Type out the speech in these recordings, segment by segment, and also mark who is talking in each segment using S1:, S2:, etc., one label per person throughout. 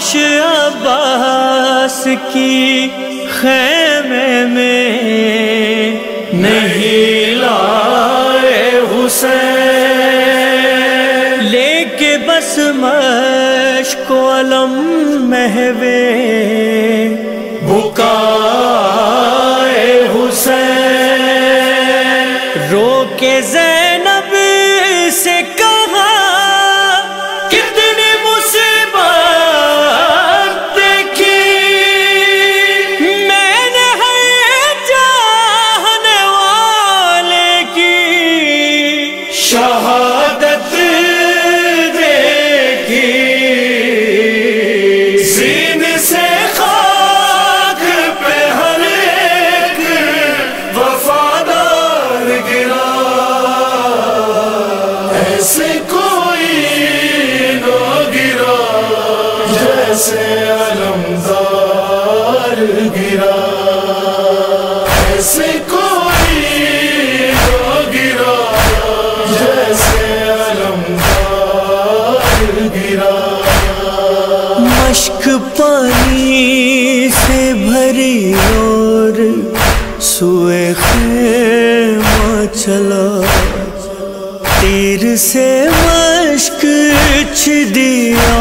S1: لاش عباس کی خیمے میں نہیں لائے حسین۔ لے کے بس مشک و علم محوے بکائے حسین۔ رو کے زینب سے دیا۔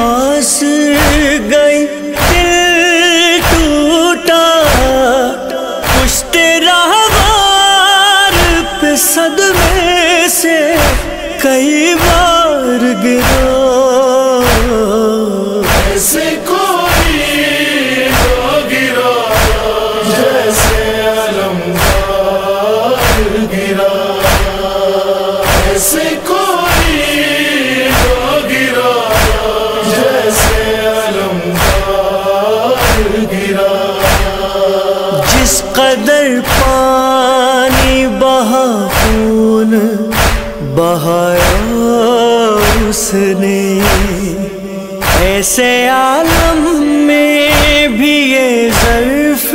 S1: ایسے عالم میں بھی یہ ظرف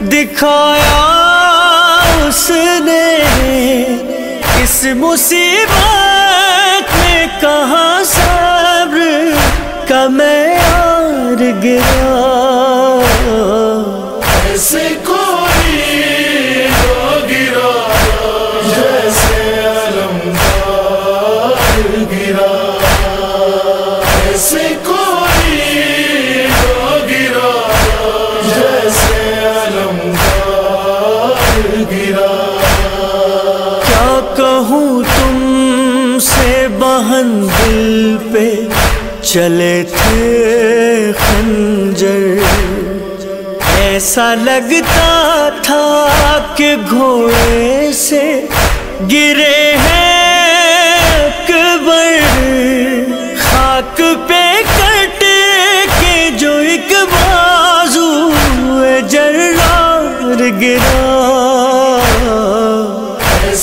S1: دکھایا اس نے۔ اس مصیبت میں کہاں صبر کا میں گرا۔ گرا کیا کہوں تم سے بہن دل پہ چلے تھے خنجر؟ ایسا لگتا تھا کہ گھوڑے سے گرے ہیں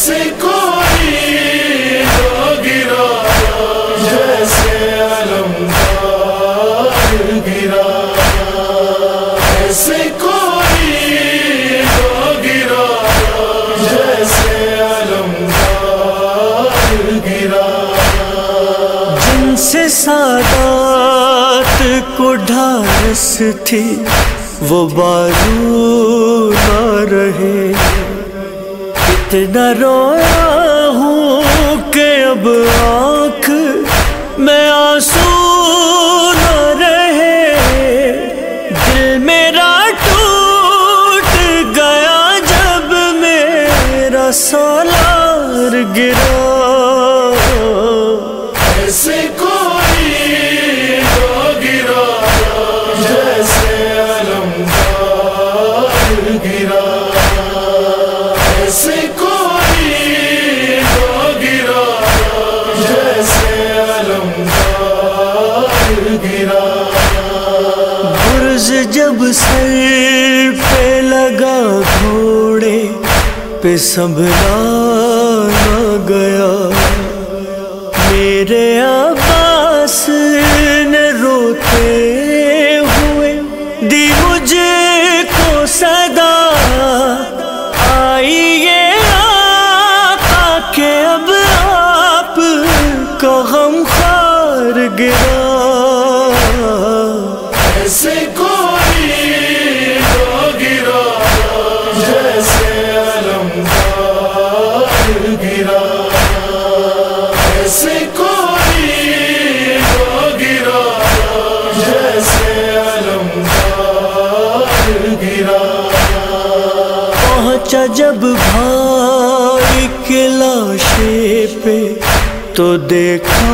S1: ایسے کوئی نہ گرا، جیسے علمدار گرا۔ ایسے کوئی نہ گرا، جیسے علمدار گرا۔ جن سے سادات کو ڈھارس تھی، وہ بازو نہ رہے۔ اتنا رویا ہوں کہ اب آنکھ میں برز جب سر پہ لگا گھوڑے پہ سنبھلا نہ گیا۔ پہنچا جب بھائی کے لاشے پہ تو دیکھا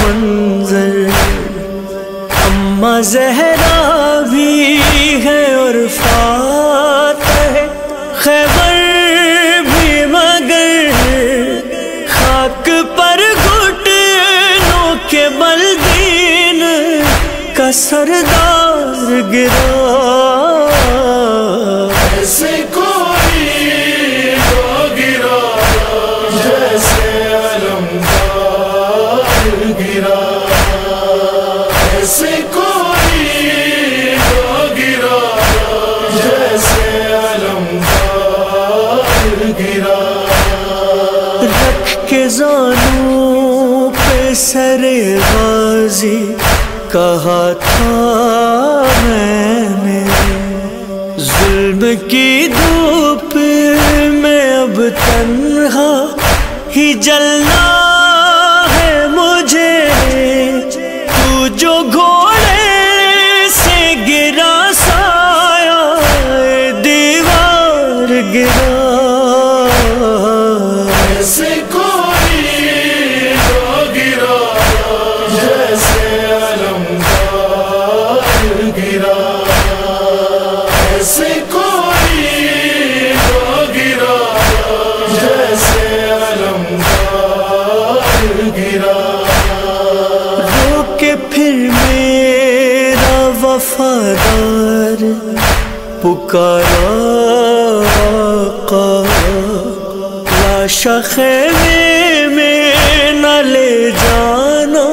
S1: منظر۔ اما زہرا بھی ہے اور فات ہے۔ خیبر بھی مگر خاک پر گھٹنوں کے بل دین کا سردار گرا۔ کے زانوں پہ سر غازی کہا تھا میں نے۔ ظلم کی دھوپ میں اب تنہا ہی جلنا وفادار، پکارا آقا لاش خیمے میں نہ لے جانا،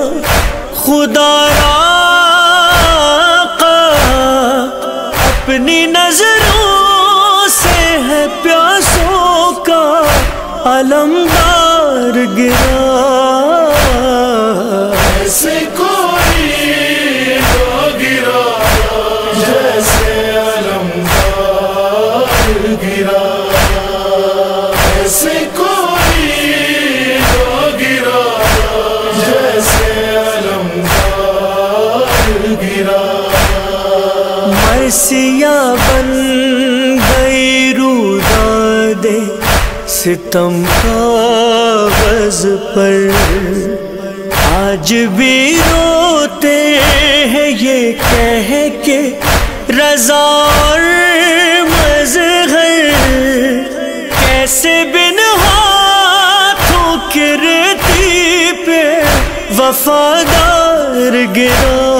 S1: خدا را اپنی نظروں سے ہے پیاسوں کا، علمدار گرا۔ ستم کاغذ پر آج بھی روتے ہیں یہ کہہ کے رضا اور مظہر کیسے بن ہاتھوں کی ریتی پہ وفادار گرا